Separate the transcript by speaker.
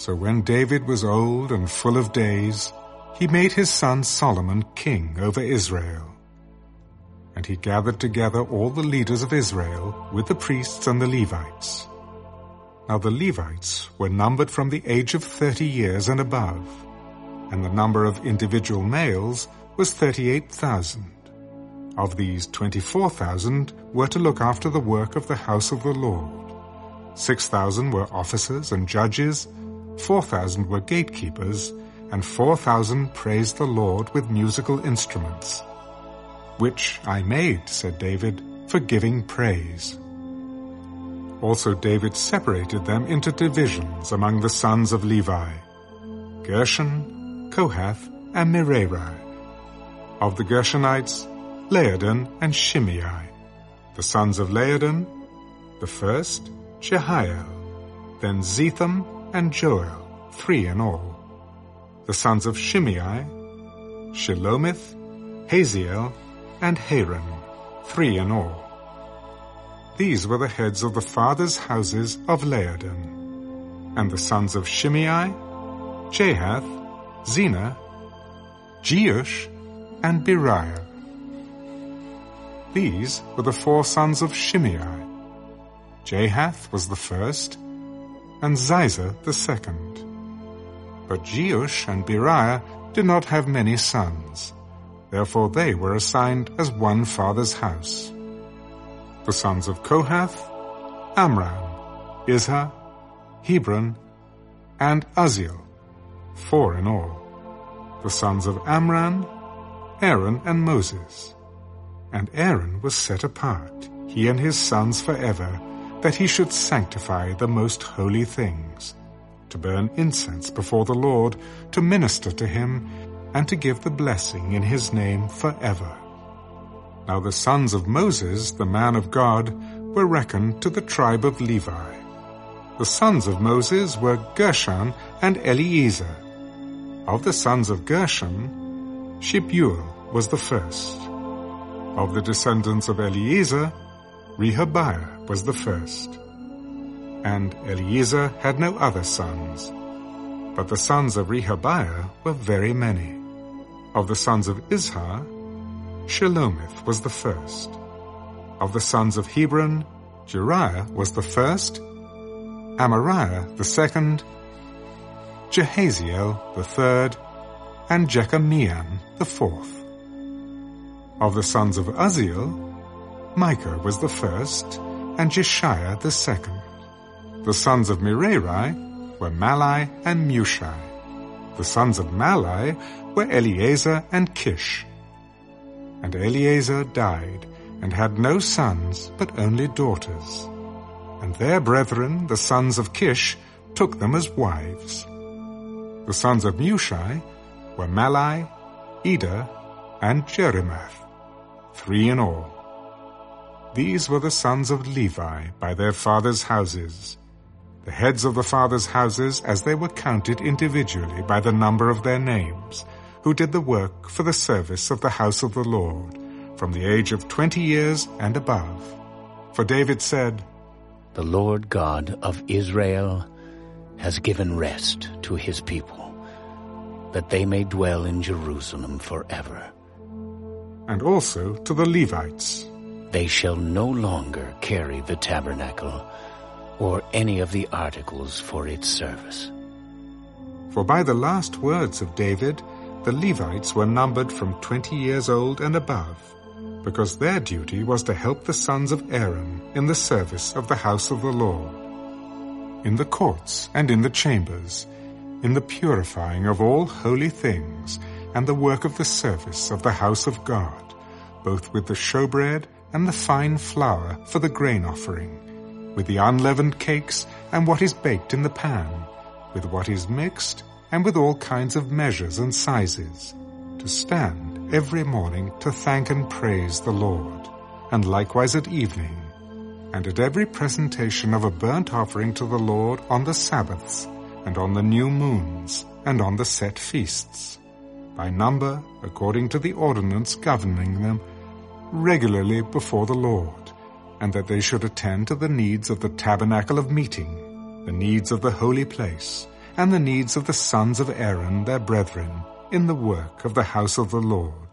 Speaker 1: So when David was old and full of days, he made his son Solomon king over Israel. And he gathered together all the leaders of Israel with the priests and the Levites. Now the Levites were numbered from the age of thirty years and above, and the number of individual males was thirty-eight thousand. Of these twenty-four thousand were to look after the work of the house of the Lord. Six thousand were officers and judges, four thousand were gatekeepers, and four thousand praised the Lord with musical instruments. Which I made, said David, for giving praise. Also David separated them into divisions among the sons of Levi, Gershon, Kohath, and Merari. Of the Gershonites, Laadan and Shimei. The sons of Laadan, the first, Jehiel, then Zetham and Joel, three in all. The sons of Shimei, Shelomith, Haziel, and Haran, three in all. These were the heads of the fathers' houses of Laadan. And the sons of Shimei, Jahath, Zina, Jeush, and Beriah. These were the four sons of Shimei. Jahath was the first, and Zizah the second. But Jeush and Beriah did not have many sons. Therefore they were assigned as one father's house. The sons of Kohath, Amram, Izhar, Hebron, and Uzziel, four in all. The sons of Amram, Aaron and Moses. And Aaron was set apart, he and his sons forever, that he should sanctify the most holy things, to burn incense before the Lord, to minister to him, and to give the blessing in his name forever. Now the sons of Moses, the man of God, were reckoned to the tribe of Levi. The sons of Moses were Gershon and Eliezer. Of the sons of Gershon, Shebuel was the first. Of the descendants of Eliezer, Rehabiah was the first. And Eliezer had no other sons. But the sons of Rehabiah were very many. Of the sons of Izhar, Shelomith was the first. Of the sons of Hebron, Jeriah was the first, Amariah the second, Jahaziel the third, and Jekameam the fourth. Of the sons of Uzziel, Micah was the first, and Jesshiah the second. The sons of Merari were Mahli and Mushi. The sons of Mahli were Eleazar and Kish. And Eleazar died, and had no sons, but only daughters. And their brethren, the sons of Kish, took them as wives. The sons of Mushi were Mahli, Eder, and Jeremoth, three in all. These were the sons of Levi by their fathers' houses, the heads of the fathers' houses as they were counted individually by the number of their names, who did the work for the service of the house of the Lord, from the age of twenty years and above. For David said,
Speaker 2: The Lord God of Israel has given rest to his people, that they may dwell in Jerusalem forever.
Speaker 1: And also to the Levites,
Speaker 2: They shall no longer carry the tabernacle or any of the articles for its service.
Speaker 1: For by the last words of David, the Levites were numbered from twenty years old and above, because their duty was to help the sons of Aaron in the service of the house of the Lord, in the courts and in the chambers, in the purifying of all holy things, and the work of the service of the house of God, both with the showbread and the fine flour for the grain offering, with the unleavened cakes and what is baked in the pan, with what is mixed, and with all kinds of measures and sizes, to stand every morning to thank and praise the Lord, and likewise at evening, and at every presentation of a burnt offering to the Lord on the Sabbaths, and on the new moons, and on the set feasts, by number according to the ordinance governing them, regularly before the Lord, and that they should attend to the needs of the tabernacle of meeting, the needs of the holy place, and the needs of the sons of Aaron their brethren in the work of the house of the Lord.